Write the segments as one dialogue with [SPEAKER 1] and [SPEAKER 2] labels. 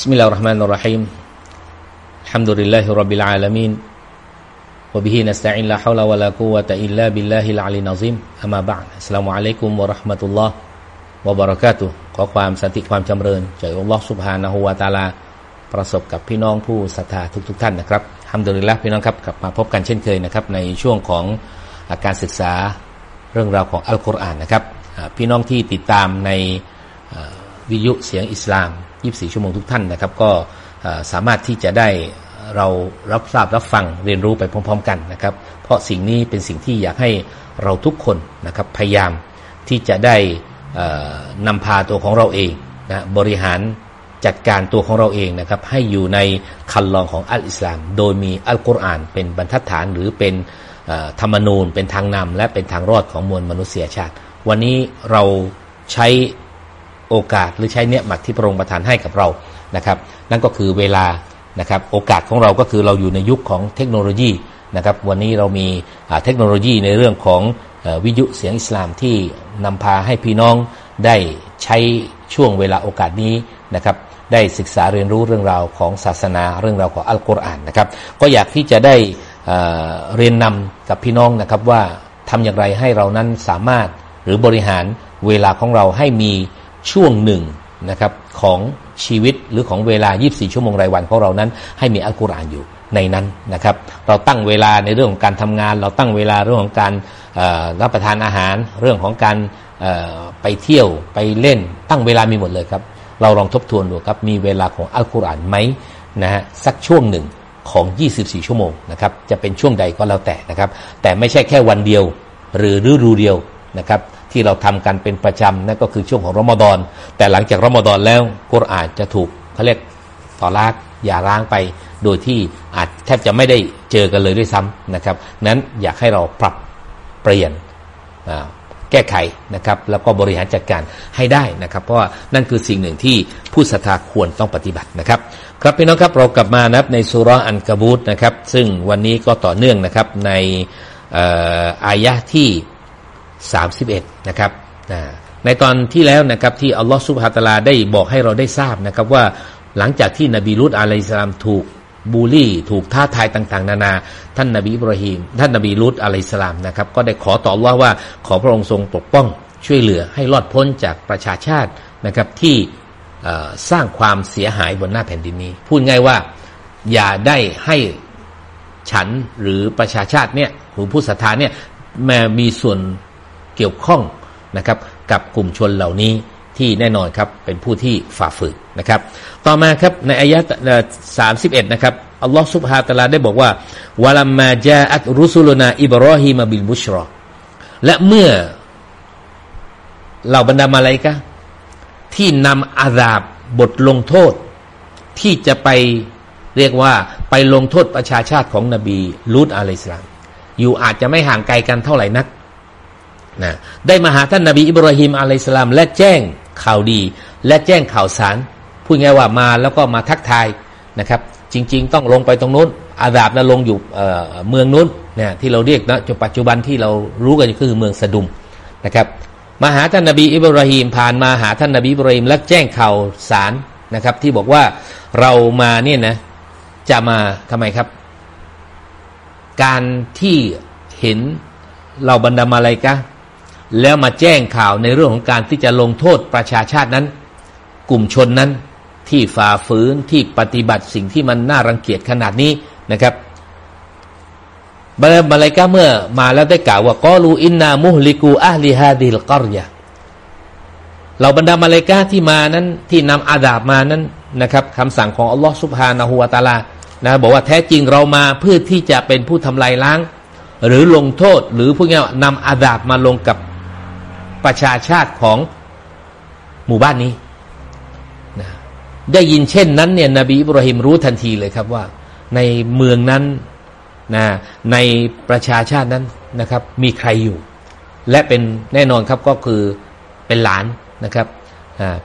[SPEAKER 1] بسم الله الرحمن الرحيم الحمد لله رب العالمين وبه نستعين لا حول ولا قوة إلا بالله العلي العظيم أما بعد السلام عليكم ورحمة الله وبركاته ขอความสันติความจำเริญจากอัลลอฮ์ سبحانه และ تعالى ประสบกับพี่น้องผู้ศรัทธาทุกๆท่านนะครับฮัมดุลิลละพี่น้องครับกลับมาพบกันเช่นเคยนะครับในช่วงของการศึกษาเรื่องราวของอัลกุรอานนะครับพี่น้องที่ติดตามในวิทยุเสียงอิสลาม 24 ชั่วโมงทุกท่านนะครับ ก็สามารถที่จะได้เรารับทราบรับฟังเรียนรู้ไปพร้อม ๆ กันนะครับ เพราะสิ่งนี้เป็นสิ่งที่อยากให้เราทุกคนนะครับพยายามที่จะได้นำพาตัวของเราเองนะบริหารจัดการตัวของเราเองนะครับ ให้อยู่ในคันลองของอัลอิสลาม โดยมีอัลกุรอาน เป็นบรรทัดฐานหรือเป็นธรรมนูญ เป็นทางนำและเป็นทางรอดของมวลมนุษยชาติ วันนี้เราใช้ โอกาสหรือใช้เนื้อหมัดที่พระองค์ประทานให้กับเรานะครับ นั่นก็คือเวลานะครับโอกาสของเราก็คือเราอยู่ในยุคของเทคโนโลยีนะครับ วันนี้เรามีเทคโนโลยีในเรื่องของวิทยุเสียงอิสลามที่นำพาให้พี่น้องได้ใช้ช่วงเวลาโอกาสนี้นะครับได้ศึกษาเรียนรู้เรื่องราวของศาสนาเรื่องราวของอัลกุรอานนะครับ ก็อยากที่จะได้เรียนนำกับพี่น้องนะครับว่าทำอย่างไรให้เรานั้นสามารถหรือบริหารเวลาของเราให้มี ช่วงหนึ่งนะครับของชีวิตหรือของเวลา 24 ชั่วโมงรายวันของเรานั้น ให้มีอัลกุรอานอยู่ในนั้นนะครับ เราตั้งเวลาในเรื่องของการทำงาน เราตั้งเวลาเรื่องของการรับประทานอาหาร เรื่องของการไปเที่ยวไปเล่น ตั้งเวลามีหมดเลยครับ เราลองทบทวนดูครับมีเวลาของอัลกุรอานไหมนะฮะสักช่วงหนึ่งของ 24 ชั่วโมงนะครับจะเป็นช่วงใดก็แล้วแต่นะครับ แต่ไม่ใช่แค่วันเดียวหรือฤดูเดียวนะครับ ที่เราทำกันเป็นประจำนั่นก็คือช่วงของรอมฎอน แต่หลังจากรอมฎอนแล้วกุรอานจะถูกเขาเรียกต่อลากอย่าร้างไป โดยที่อาจแทบจะไม่ได้เจอกันเลยด้วยซ้ำนะครับ นั้นอยากให้เราปรับเปลี่ยนแก้ไขนะครับ แล้วก็บริหารจัดการให้ได้นะครับ เพราะว่านั่นคือสิ่งหนึ่งที่ผู้ศรัทธาควรต้องปฏิบัตินะครับ ครับพี่น้องครับเรากลับมานับในสุรอันกบูตนะครับ ซึ่งวันนี้ก็ต่อเนื่องนะครับในอายะที่ 31นะครับในตอนที่แล้วนะครับที่อัลลอฮฺสุบฮาตลาได้บอกให้เราได้ทราบนะครับว่าหลังจากที่นบีลุตอะลัยสลามถูกบูลลี่ ถูกท้าทายต่างๆ นานา ท่านนบีอิบราฮิมท่านนบีลุตอะลัยสลามนะครับก็ได้ขอต่อว่าว่าขอพระองค์ทรงปกป้องช่วยเหลือให้รอดพ้นจากประชาชาตินะครับที่สร้างความเสียหายบนหน้าแผ่นดินนี้ พูดง่ายว่าอย่าได้ให้ฉันหรือประชาชาติเนี่ยหรือผู้ศรัทธาเนี่ยมามีส่วน เกี่ยวข้องนะครับกับกลุ่มชนเหล่านี้ที่แน่นอนครับเป็นผู้ที่ฝ่าฝืนนะครับ ต่อมาครับในอายะสามสิบเอ็ดนะครับอัลลอฮฺสุบฮาตะลาได้บอกว่าวะลัมมาจาอัตรุสุลนาอิบรอฮิมบิลบุชรอและเมื่อเหล่าบรรดามาลายกะที่นำอาดาบบทลงโทษ ที่จะไปเรียกว่าไปลงโทษประชาชาติของนบีลูตอะลัยสลามอยู่อาจจะไม่ห่างไกลกันเท่าไหร่นัก นะได้มาหาท่านนาบีอิบราฮิมอะลัยสลามและแจ้งข่าวดี และแจ้งข่าวสารพูดง่ายว่ามาแล้วก็มาทักทายนะครับ จริง ๆ ต้องลงไปตรงนู้น อาดาบนะลงอยู่เมืองนู้นเนี่ยที่เราเรียกนะจนปัจจุบันที่เรารู้กันคือเมืองสะดุมนะครับมาหาท่านนาบีอิบราฮิมผ่านมาหาท่านนาบีอิบราฮิมและแจ้งข่าวสารนะครับ ที่บอกว่าเรามาเนี่ยนะจะมาทำไมครับ การที่เห็นเราบรรดามาลายกะ แล้วมาแจ้งข่าวในเรื่องของการที่จะลงโทษประชาชาตินั้น กลุ่มชนนั้นที่ฝ่าฝืนที่ปฏิบัติสิ่งที่มันน่ารังเกียจขนาดนี้นะครับบามาลายกาเมื่อมาแล้วได้กล่าวว่ากอลูอินนามุฮลิกูอัลลิฮาดิลกอรยาเราบรรดามาลายกาที่มานั้นที่นำอาดาบมานั้นนะครับคำสั่งของอัลลอฮฺสุบฮานะฮูวตาลานะบอกว่าแท้จริงเรามาเพื่อที่จะเป็นผู้ทำลายล้าง หรือลงโทษหรือพวกนี้นำอาดาบมาลงกับ ประชาชาติของหมู่บ้านนี้นะได้ยินเช่นนั้นเนี่ยนบีอิบราฮิมรู้ทันทีเลยครับว่า ในเมืองนั้นนะในประชาชาตินั้นนะครับ มีใครอยู่ และเป็นแน่นอนครับก็คือเป็นหลานนะครับ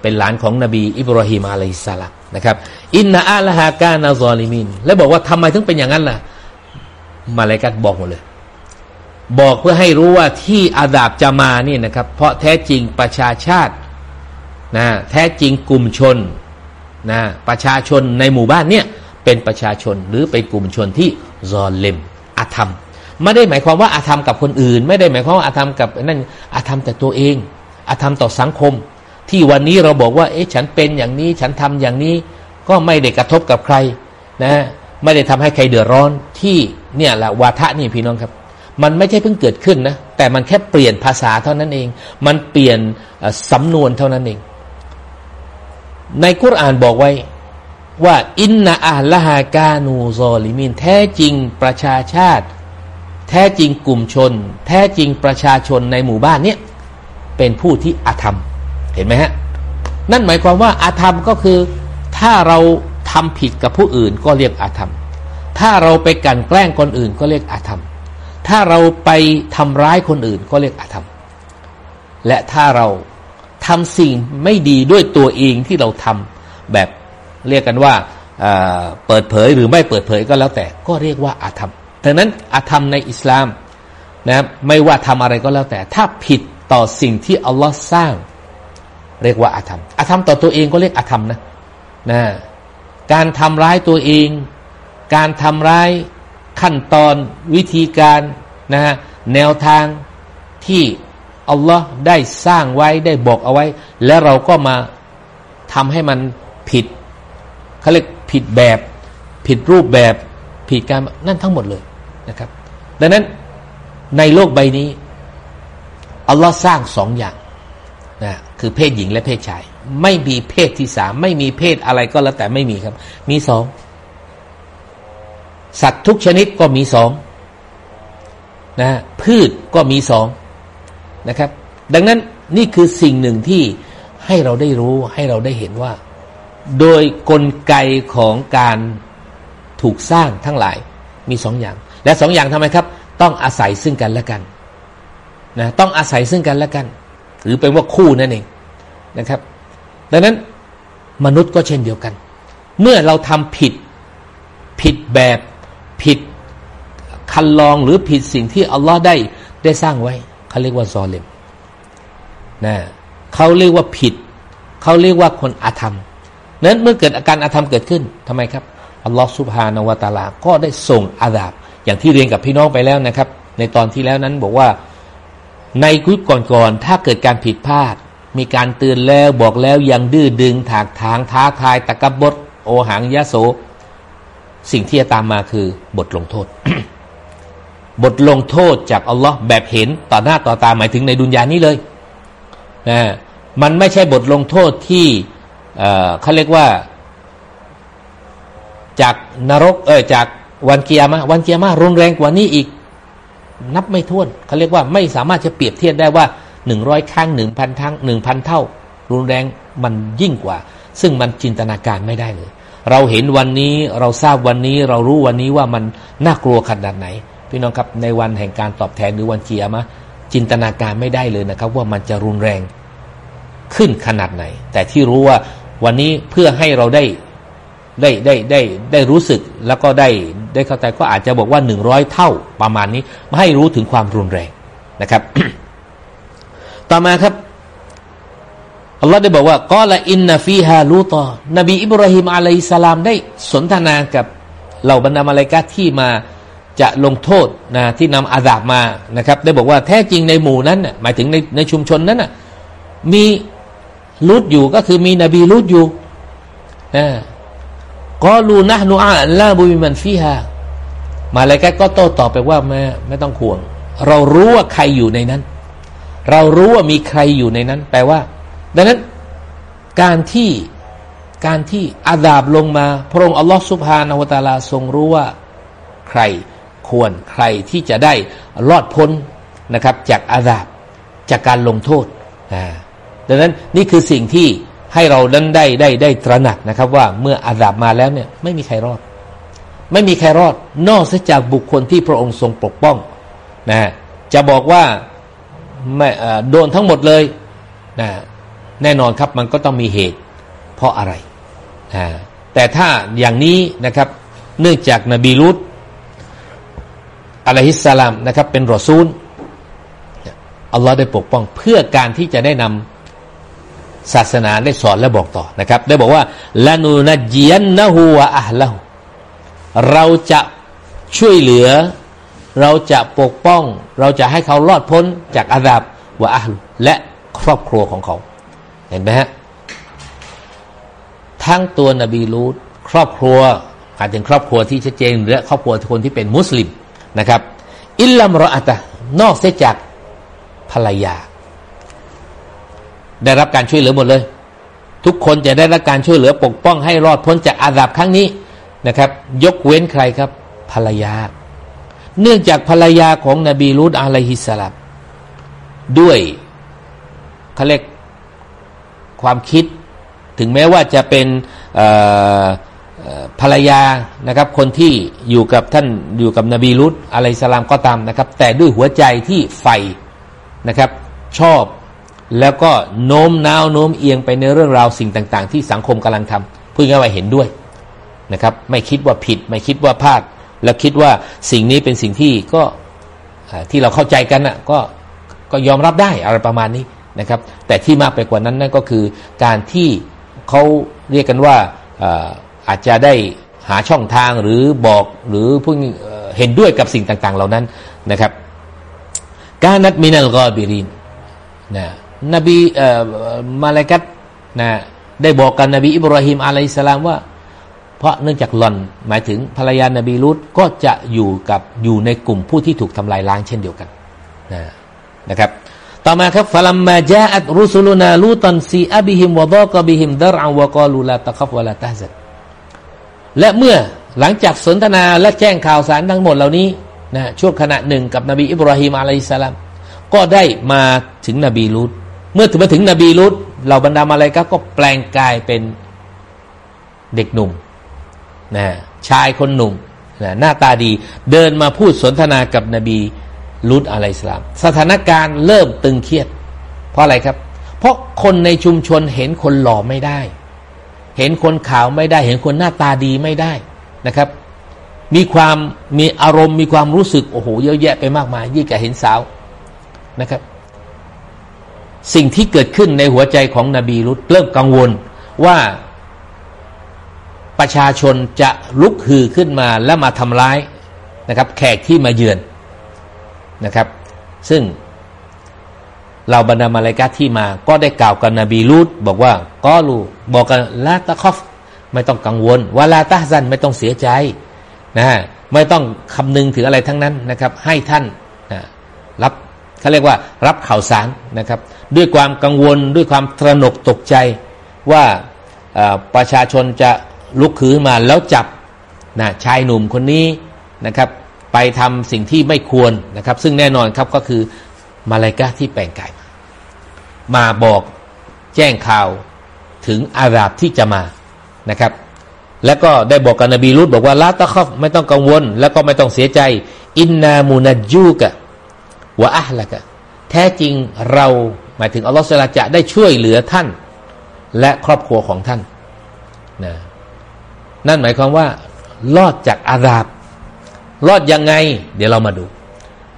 [SPEAKER 1] เป็นหลานของนบีอิบราฮิมอะลัยสสลามนะครับอินนาอัลฮากานาซอลิมิน และบอกว่าทำไมถึงเป็นอย่างนั้นล่ะ มาเลกัดบอกหมดเลย บอกเพื่อให้รู้ว่าที่อาดาบจะมานี่นะครับ เพราะแท้จริงประชาชาตินะแท้จริงกลุ่มชนนะประชาชนในหมู่บ้านเนี่ยเป็นประชาชนหรือเป็นกลุ่มชนที่ซอลเลมอาธรรม ไม่ได้หมายความว่าอาธรรมกับคนอื่น ไม่ได้หมายความว่าอาธรรมกับนั่นอาธรรมแต่ตัวเองอาธรรมต่อสังคม ที่วันนี้เราบอกว่าเอ๊ะฉันเป็นอย่างนี้ฉันทำอย่างนี้ก็ไม่ได้กระทบกับใครนะไม่ได้ทำให้ใครเดือดร้อนที่เนี่ยแหละวาทะนี่พี่น้องครับ มันไม่ใช่เพิ่งเกิดขึ้นนะแต่มันแค่เปลี่ยนภาษาเท่านั้นเอง มันเปลี่ยนสำนวนเท่านั้นเอง ในกุรอานบอกไว้ว่าอินนาอาลฮากานูซอลิมิน แท้จริงประชาชาติ แท้จริงกลุ่มชน แท้จริงประชาชนในหมู่บ้านเนี้ยเป็นผู้ที่อาธรรม เห็นไหมฮะ นั่นหมายความว่าอาธรรมก็คือ ถ้าเราทำผิดกับผู้อื่นก็เรียกอาธรรม ถ้าเราไปกันแกล้งคนอื่นก็เรียกอาธรรม ถ้าเราไปทำร้ายคนอื่นก็เรียกอาธรรม และถ้าเราทำสิ่งไม่ดีด้วยตัวเองที่เราทำแบบเรียกกันว่าเปิดเผยหรือไม่เปิดเผยก็แล้วแต่ก็เรียกว่าอาธรรมดังนั้นอาธรรมในอิสลามนะไม่ว่าทำอะไรก็แล้วแต่ ถ้าผิดต่อสิ่งที่อัลลอฮ์สร้าง เรียกว่าอาธรรมอาธรรมต่อตัวเองก็เรียกอาธรรมนะนะการทำร้ายตัวเอง การทำร้าย ขั้นตอนวิธีการนะฮะแนวทางที่อัลลอฮ์ได้สร้างไว้ได้บอกเอาไว้ แล้วเราก็มาทำให้มันผิดเขาเรียกผิดแบบ ผิดรูปแบบ ผิดการนั่นทั้งหมดเลยนะครับ ดังนั้นในโลกใบนี้อัลลอฮ์สร้างสองอย่างนะคือเพศหญิงและเพศชาย ไม่มีเพศที่สามไม่มีเพศอะไรก็แล้วแต่ไม่มีครับ มีสอง สัตว์ทุกชนิดก็มีสองนะพืชก็มีสองนะครับ ดังนั้นนี่คือสิ่งหนึ่งที่ให้เราได้รู้ให้เราได้เห็นว่า โดยกลไกของการถูกสร้างทั้งหลายมีสองอย่าง และสองอย่างทำไมครับ ต้องอาศัยซึ่งกันและกันนะต้องอาศัยซึ่งกันและกัน หรือเป็นว่าคู่นั่นเองนะครับ ดังนั้นมนุษย์ก็เช่นเดียวกัน เมื่อเราทำผิดผิดแบบ ผิดคันลองหรือผิดสิ่งที่อัลลอฮ์ได้ได้สร้างไว้เขาเรียกว่าซอเลมนะเขาเรียกว่าผิด เขาเรียกว่าคนอาธรรมนั้นเมื่อเกิดอาการอาธรรมเกิดขึ้นทำไมครับอัลลอฮฺสุบฮานาวตาลา ก็ได้ส่งอาดาบ อย่างที่เรียนกับพี่น้องไปแล้วนะครับ ในตอนที่แล้วนั้นบอกว่าในคุกก่อนๆถ้าเกิดการผิดพลาด มีการเตือนแล้วบอกแล้วยังดื้อดึงถากทางท้าทายตะกบดโอหังยะโส สิ่งที่จะตามมาคือบทลงโทษ บทลงโทษจากอัลลอฮ์แบบเห็นต่อหน้าต่อตาหมายถึงในดุนยานี้เลยนะมันไม่ใช่บทลงโทษที่เขาเรียกว่า จากนรกเออจากวันเกียร์มาวันเกียร์มารุนแรงกว่านี้อีก นับไม่ถ้วนเขาเรียกว่าไม่สามารถจะเปรียบเทียบได้ว่าหนึ่งร้อยครั้งหนึ่งพันทั้งหนึ่งพันเท่า รุนแรงมันยิ่งกว่า ซึ่งมันจินตนาการไม่ได้เลย เราเห็นวันนี้เราทราบวันนี้เรารู้วันนี้ว่ามันน่ากลัวขนาดไหน พี่น้องครับในวันแห่งการตอบแทนหรือวันเกียร์มาจินตนาการไม่ได้เลยนะครับ ว่ามันจะรุนแรงขึ้นขนาดไหน แต่ที่รู้ว่าวันนี้เพื่อให้เราได้ได้ได้ได้ได้รู้สึกแล้วก็ได้ได้เข้าใจก็อาจจะบอกว่าหนึ่งร้อยเท่าประมาณนี้มาให้รู้ถึงความรุนแรงนะครับ ต่อมาครับ อัลลอฮ์ได้บอกว่าก็ละอินนาฟีฮาลูตอนบีอิบราฮิมอะลัยสลามได้สนทนากับเหล่าบรรดามาลายกาที่มาจะลงโทษนะที่นำอาดาบมานะครับ ได้บอกว่าแท้จริงในหมู่นั้นหมายถึงในในชุมชนนั้นมีลุดอยู่ก็คือมีนบีลุดอยู่นะกอลูนะนูอาลาบุมิมันฟีฮามาเลยกก็โต้ตอบไปว่าไม่ไม่ต้องห่วง เรารู้ว่าใครอยู่ในนั้น เรารู้ว่ามีใครอยู่ในนั้น แปลว่า ดังนั้นการที่การที่อาดาบลงมา พระองค์อัลลอฮฺสุบฮานาวตาลาทรงรู้ว่าใครควรใครที่จะได้รอดพ้นนะครับจากอาดาบจากการลงโทษดังนั้นนี่คือสิ่งที่ให้เรานั้นได้ได้ได้ตระหนักนะครับ ว่าเมื่ออาดาบมาแล้วเนี่ยไม่มีใครรอด ไม่มีใครรอด นอกจากบุคคลที่พระองค์ทรงปกป้องนะจะบอกว่าไม่โดนทั้งหมดเลยนะ แน่นอนครับมันก็ต้องมีเหตุ เพราะอะไรนะแต่ถ้าอย่างนี้นะครับ เนื่องจากนบีลุตอะลัยฮิสสลามนะครับ เป็นรอซูลอัลลอฮ์ได้ปกป้องเพื่อการที่จะได้นำศาสนาได้สอนและบอกต่อนะครับ ได้บอกว่าลานูนจียนนะฮูวะอัลละเราจะช่วยเหลือ เราจะปกป้อง เราจะให้เขารอดพ้นจากอาดับวะอัลและครอบครัวของเขา เห็นไหมฮะทั้งตัวนบีลูดครอบครัวอาจถึงครอบครัวที่ชัดเจนและครอบครัวคนที่เป็นมุสลิมนะครับ อิลลัมรออัตะนอกเสียจากภรรยา ได้รับการช่วยเหลือหมดเลย ทุกคนจะได้รับการช่วยเหลือปกป้องให้รอดพ้นจากอาดับครั้งนี้นะครับ ยกเว้นใครครับ ภรรยา เนื่องจากภรรยาของนบีลูดอะลัยฮิสสลามด้วยเขาเรียก ความคิด ถึงแม้ว่าจะเป็นภรรยานะครับ คนที่อยู่กับท่านอยู่กับนบีลุตอะลัยสลามก็ตามนะครับ แต่ด้วยหัวใจที่ใฝ่นะครับ ชอบแล้วก็โน้มน้าวโน้มเอียงไปในเรื่องราวสิ่งต่าง ๆ ที่สังคมกำลังทำพูดง่ายว่าเห็นด้วยนะครับ ไม่คิดว่าผิด ไม่คิดว่าพลาด แล้วคิดว่าสิ่งนี้เป็นสิ่งที่ก็ที่เราเข้าใจกันอะก็ก็ยอมรับได้อะไรประมาณนี้ นะครับ แต่ที่มากไปกว่านั้นนั่นก็คือการที่เขาเรียกกันว่าอาจจะได้หาช่องทางหรือบอกหรือพวกเห็นด้วยกับสิ่งต่าง ๆ เหล่านั้นนะครับ การนัดมินัลกอบิรินนะนบีมาลากัตนะได้บอกกันนบีอิบราฮิมอะลัยสลามว่า เพราะเนื่องจากหลอนหมายถึงภรรยานบีลุตก็จะอยู่กับอยู่ในกลุ่มผู้ที่ถูกทำลายล้างเช่นเดียวกันนะนะครับ ต่อมาครับฟลัมมาจาอัตรุสุลนาลูตันซีอับิฮิมวะดอกบิฮิมดารอัวกอลูลาตะคบวะลาตาซัดและเมื่อหลังจากสนทนาและแจ้งข่าวสารทั้งหมดเหล่านี้นะช่วงขณะหนึ่งกับนบีอิบราฮิมอะลัยสลามก็ได้มาถึงนบีลูตเมื่อถึงมาถึงนบีลูตเหล่าบรรดามาเลกาก็แปลงกายเป็นเด็กหนุ่มนะชายคนหนุ่มนะหน้าตาดีเดินมาพูดสนทนากับนบี ลุดอะไรสลาม สถานการณ์เริ่มตึงเครียด เพราะอะไรครับ เพราะคนในชุมชนเห็นคนหล่อไม่ได้ เห็นคนขาวไม่ได้ เห็นคนหน้าตาดีไม่ได้นะครับ มีความมีอารมณ์มีความรู้สึกโอ้โหเยอะแยะไปมากมาย ยิ่งกับเห็นสาวนะครับ สิ่งที่เกิดขึ้นในหัวใจของนบีรุดเริ่มกังวลว่าประชาชนจะลุกฮือขึ้นมาและมาทำร้ายนะครับ แขกที่มาเยือน นะครับ ซึ่งเราบรรดามาลายกาที่มาก็ได้กล่าวกับนบีลูดบอกว่าก็รู้บอกกันลาตะคอฟไม่ต้องกังวลวาลาตาซันไม่ต้องเสียใจนะไม่ต้องคำนึงถึงอะไรทั้งนั้นนะครับ ให้ท่านนะรับเขาเรียกว่ารับข่าวสารนะครับ ด้วยความกังวลด้วยความตระหนกตกใจว่าประชาชนจะลุกขืนมาแล้วจับนะชายหนุ่มคนนี้นะครับ ไปทำสิ่งที่ไม่ควรนะครับ ซึ่งแน่นอนครับก็คือมาลายกาที่แปลงกาย มามาบอกแจ้งข่าวถึงอาราบที่จะมานะครับ แล้วก็ได้บอกกับนบีรุดบอกว่าละตะคอฟไม่ต้องกังวล แล้วก็ไม่ต้องเสียใจ อินนามูนจูกะวะอะละกะแท้จริงเราหมายถึงอัลลอฮฺสลาจะได้ช่วยเหลือท่าน และครอบครัวของท่านนะนั่นหมายความว่ารอดจากอาราบ รอดยังไง เดี๋ยวเรามาดู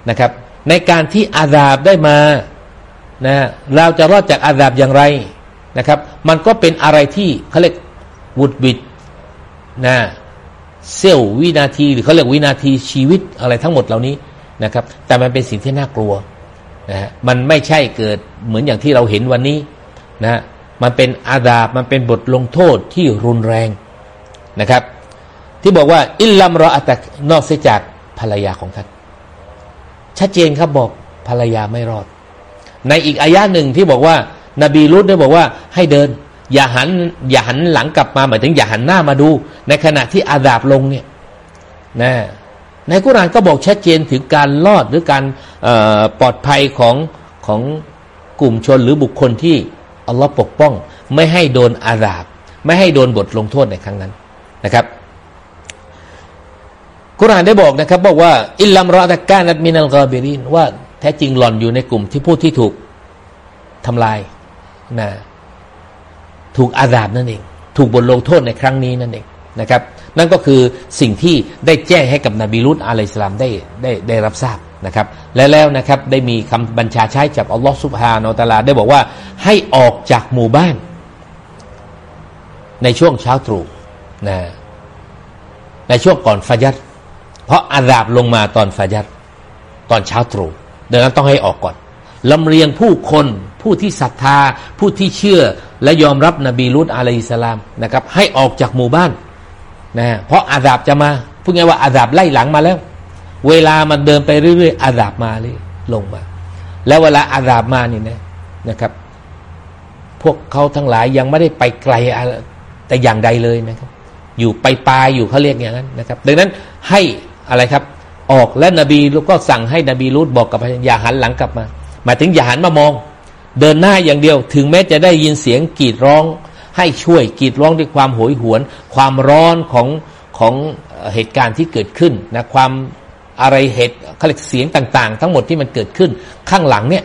[SPEAKER 1] นะครับ ในการที่อาดาบได้มานะเราจะรอดจากอาดาบอย่างไรนะครับ มันก็เป็นอะไรที่เขาเรียกวุดบิดนะเซลวินาที หรือเขาเรียกวินาทีชีวิตอะไรทั้งหมดเหล่านี้นะครับ แต่มันเป็นสิ่งที่น่ากลัวนะฮะมันไม่ใช่เกิดเหมือนอย่างที่เราเห็นวันนี้นะมันเป็นอาดาบมันเป็นบทลงโทษที่รุนแรงนะครับ ที่บอกว่า อิลลัมรออัตนอกเสียจากภรรยาของท่าน ชัดเจนครับบอกภรรยาไม่รอด ในอีกอายะหนึ่งที่บอกว่า นบีรุดได้บอกว่าให้เดิน อย่าหันอย่าหันหลังกลับมาหมายถึงอย่าหันหน้ามาดู ในขณะที่อาดาบลงเนี่ยนะในกุรานก็บอกชัดเจนถึงการรอดหรือการปลอดภัยของของกลุ่มชนหรือบุคคลที่อัลลอฮ์ปกป้อง ไม่ให้โดนอาดาบ ไม่ให้โดนบทลงโทษในครั้งนั้นนะครับ กุรานได้บอกนะครับ บอกว่า อิลลัมรอตะกานัดมินัลกอบิรินว่าแท้จริงหล่อนอยู่ในกลุ่มที่ผู้ที่ถูกทำลายนะถูกอาดาบนั่นเอง ถูกบทลงโทษในครั้งนี้นั่นเองนะครับ นั่นก็คือสิ่งที่ได้แจ้งให้กับนบีลุตอะลัยสลามได้ได้ได้รับทราบนะครับ และแล้วนะครับได้มีคำบัญชาใช้จากอัลลอฮฺสุบฮานาอัลตะลาได้บอกว่าให้ออกจากหมู่บ้าน ในช่วงเช้าตรู่นะในช่วงก่อนฟายัด เพราะอาราบลงมาตอนฟายัดตอนเช้าตรู่ดังนั้นต้องให้ออกก่อนลำเลียงผู้คนผู้ที่ศรัทธา ผู้ที่เชื่อและยอมรับนบีลุตอะลัยสลามนะครับ ให้ออกจากหมู่บ้านนะเพราะอาดาบจะมาพูดง่ายว่าอาดาบไล่หลังมาแล้ว เวลามันเดินไปเรื่อยๆอาดาบมาเลยลงมา แล้วเวลาอาดาบมานี่นะนะครับ พวกเขาทั้งหลายยังไม่ได้ไปไกลแต่อย่างใดเลยนะครับ อยู่ไปปลายอยู่เขาเรียกอย่างนั้นนะครับ ดังนั้นให้ อะไรครับ ออกและนบีก็สั่งให้นบีรูดบอกกับอย่าหันหลังกลับมา หมายถึงอย่าหันมามอง เดินหน้าอย่างเดียว ถึงแม้จะได้ยินเสียงกรีดร้อง ให้ช่วยกรีดร้องด้วยความโหยหวน ความร้อนของของเหตุการณ์ที่เกิดขึ้นนะความอะไรเหตุเขาเรียกเสียงต่างๆ ทั้งหมดที่มันเกิดขึ้นข้างหลังเนี่ย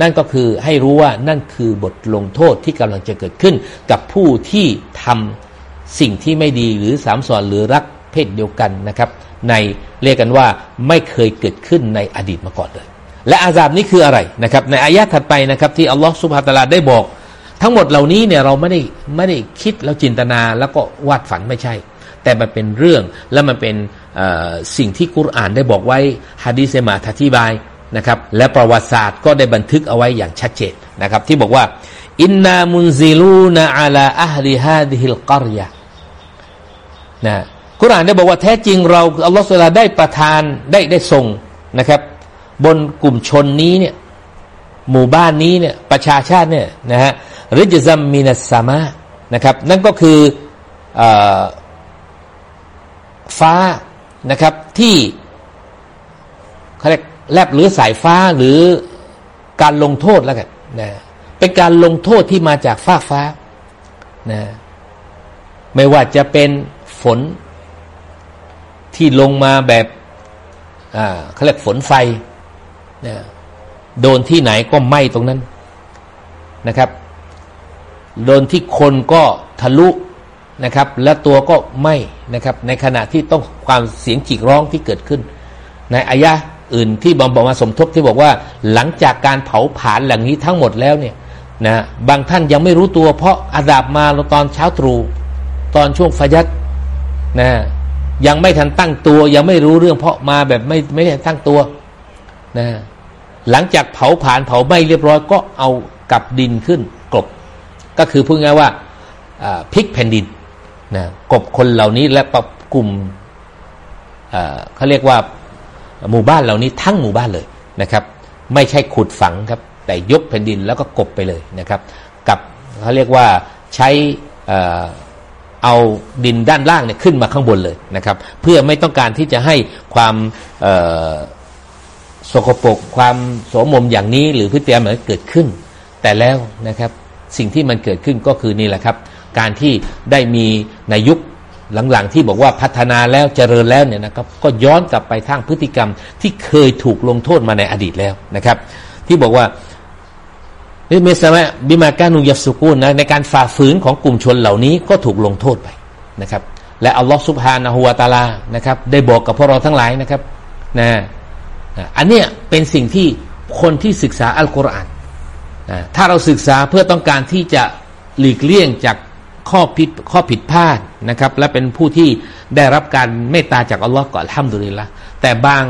[SPEAKER 1] นั่นก็คือให้รู้ว่านั่นคือบทลงโทษที่กำลังจะเกิดขึ้น กับผู้ที่ทำสิ่งที่ไม่ดีหรือสามสอนหรือรักเพศเดียวกันนะครับ ในเรียกกันว่าไม่เคยเกิดขึ้นในอดีตมาก่อนเลย และอาซาบนี้คืออะไรนะครับ ในอายะถัดไปนะครับ ที่อัลลอฮฺสุบฮาตะลาได้บอก ทั้งหมดเหล่านี้เนี่ยเราไม่ได้ไม่ได้คิดแล้วจินตนาแล้วก็วาดฝันไม่ใช่ แต่มันเป็นเรื่องและมันเป็นสิ่งที่กุรอานได้บอกไว้ฮะดีเซมาอธิบายนะครับและประวัติศาสตร์ก็ได้บันทึกเอาไว้อย่างชัดเจนนะครับ ที่บอกว่าอินนามุนซิลูนาอัลาอัลลิฮาดิฮิลกรยะนะ กุรอานได้บอกว่าแท้จริงเราอัลลอฮฺสุลาได้ประทานได้ได้ส่งนะครับ บนกลุ่มชนนี้เนี่ยหมู่บ้านนี้เนี่ยประชาชาติเนี่ยนะฮะริจซัมมินัสสามะนะครับนั่นก็คืออฟ้านะครับที่เขาเรียกแลบหรือสายฟ้าหรือการลงโทษแล้วกันนะเป็นการลงโทษที่มาจากฟ้าฟ้านะไม่ว่าจะเป็นฝน ที่ลงมาแบบเขาเรียกฝนไฟโดนที่ไหนก็ไหม้ตรงนั้นนะครับ โดนที่คนก็ทะลุนะครับ และตัวก็ไหม้นะครับ ในขณะที่ต้องความเสียงจีกร้องที่เกิดขึ้น ในอายะอื่นที่บอมบอกมาสมทบที่บอกว่า หลังจากการเผาผลาญหลังนี้ทั้งหมดแล้วเนี่ยนะบางท่านยังไม่รู้ตัวเพราะอาดาบมาตอนเช้าตรู่ตอนช่วงฟยัดนะ ยังไม่ทันตั้งตัว ยังไม่รู้เรื่องเพราะมาแบบไม่ไม่ได้ตั้งตัวนะหลังจากเผาผลาญเผาไหม้เรียบร้อยก็เอากับดินขึ้นกบก็คือพูดง่ายว่าพลิกแผ่นดินนะกบคนเหล่านี้และประกลุ่มเขาเรียกว่าหมู่บ้านเหล่านี้ทั้งหมู่บ้านเลยนะครับ ไม่ใช่ขุดฝังครับ แต่ยกแผ่นดินแล้วก็กบไปเลยนะครับ กับเขาเรียกว่าใช้ เอาดินด้านล่างเนี่ยขึ้นมาข้างบนเลยนะครับ เพื่อไม่ต้องการที่จะให้ความสกปรกความโสมมอย่างนี้ หรือพฤติกรรมแบบเกิดขึ้น แต่แล้วนะครับสิ่งที่มันเกิดขึ้นก็คือนี่แหละครับ การที่ได้มีในยุคหลังๆ ที่บอกว่าพัฒนาแล้วเจริญแล้วเนี่ยนะครับ ก็ย้อนกลับไปทางพฤติกรรมที่เคยถูกลงโทษมาในอดีตแล้วนะครับ ที่บอกว่า นี่เมสมะบิมาการุยัสุกูนนะในการฝ่าฝืนของกลุ่มชนเหล่านี้ก็ถูกลงโทษไปนะครับ และอัลลอฮฺสุบฮานะฮูวาตาลานะครับ ได้บอกกับพวกเราทั้งหลายนะครับนะอันเนี้ยเป็นสิ่งที่คนที่ศึกษาอัลกุรอานถ้าเราศึกษาเพื่อต้องการที่จะหลีกเลี่ยงจากข้อผิดข้อผิดพลาดนะครับ และเป็นผู้ที่ได้รับการเมตตาจากอัลลอฮ์ก่อนห้ามดุลิละแต่บาง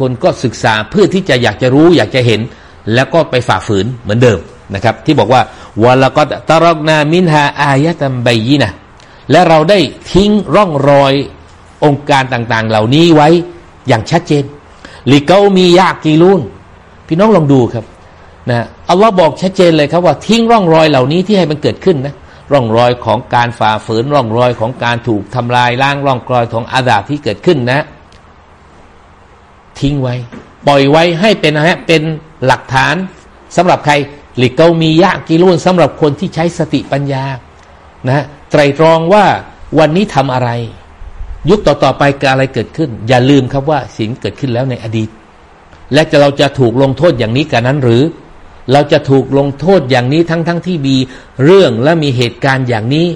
[SPEAKER 1] คนก็ศึกษาเพื่อที่จะอยากจะรู้อยากจะเห็น แล้วก็ไปฝ่าฝืนเหมือนเดิมนะครับ ที่บอกว่าวะละก็ตรอกนามินฮาอายะตัมบยีนะและเราได้ทิ้งร่องรอยองค์การต่างๆ เหล่านี้ไว้อย่างชัดเจนลิเกามียากกีรุนพี่น้องลองดูครับนะอัลลอฮ์บอกชัดเจนเลยครับว่าทิ้งร่องรอยเหล่านี้ที่ให้มันเกิดขึ้นนะร่องรอยของการฝ่าฝืนร่องรอยของการถูกทำลายล้างร่องรอยของอาดาบที่เกิดขึ้นนะ ทิ้งไว้ ปล่อยไว้ให้เป็นนะฮะเป็น หลักฐานสำหรับใครหลิกเกามียะกีรุนสำหรับคนที่ใช้สติปัญญานะไตรตรองว่าวันนี้ทำอะไร ยุคต่อๆไปกิดอะไรเกิดขึ้น อย่าลืมครับว่าสิ่งเกิดขึ้นแล้วในอดีต และจะเราจะถูกลงโทษอย่างนี้กันนั้นหรือ เราจะถูกลงโทษอย่างนี้ทั้งๆทที่มีเรื่องและมีเหตุการณ์อย่างนี้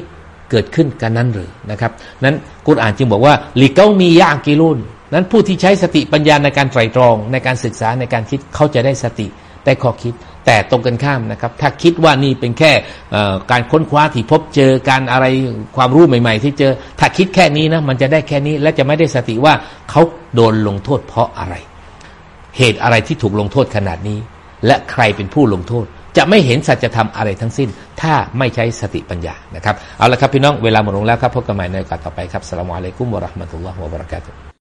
[SPEAKER 1] เกิดขึ้นกันนั้นหรือนะครับ นั้นกุรอานจึงบอกว่าลิเกามียากิรุน นั้นผู้ที่ใช้สติปัญญาในการไตรตรองในการศึกษาในการคิดเขาจะได้สติได้ข้อคิด แต่ตรงกันข้ามนะครับ ถ้าคิดว่านี่เป็นแค่การค้นคว้าที่พบเจอการอะไรความรู้ใหม่ ๆ ที่เจอถ้าคิดแค่นี้นะมันจะได้แค่นี้และจะไม่ได้สติว่าเขาโดนลงโทษเพราะอะไร เหตุอะไรที่ถูกลงโทษขนาดนี้ และใครเป็นผู้ลงโทษ จะไม่เห็นสัจธรรมอะไรทั้งสิ้น ถ้าไม่ใช้สติปัญญานะครับเอาละครับพี่น้องเวลาหมดลงแล้วครับพบกันใหม่ในโอกาสต่อไปครับสลามอะลัยกุมวะราะห์มะตุลลอฮ์วะบะเราะกาตุฮ์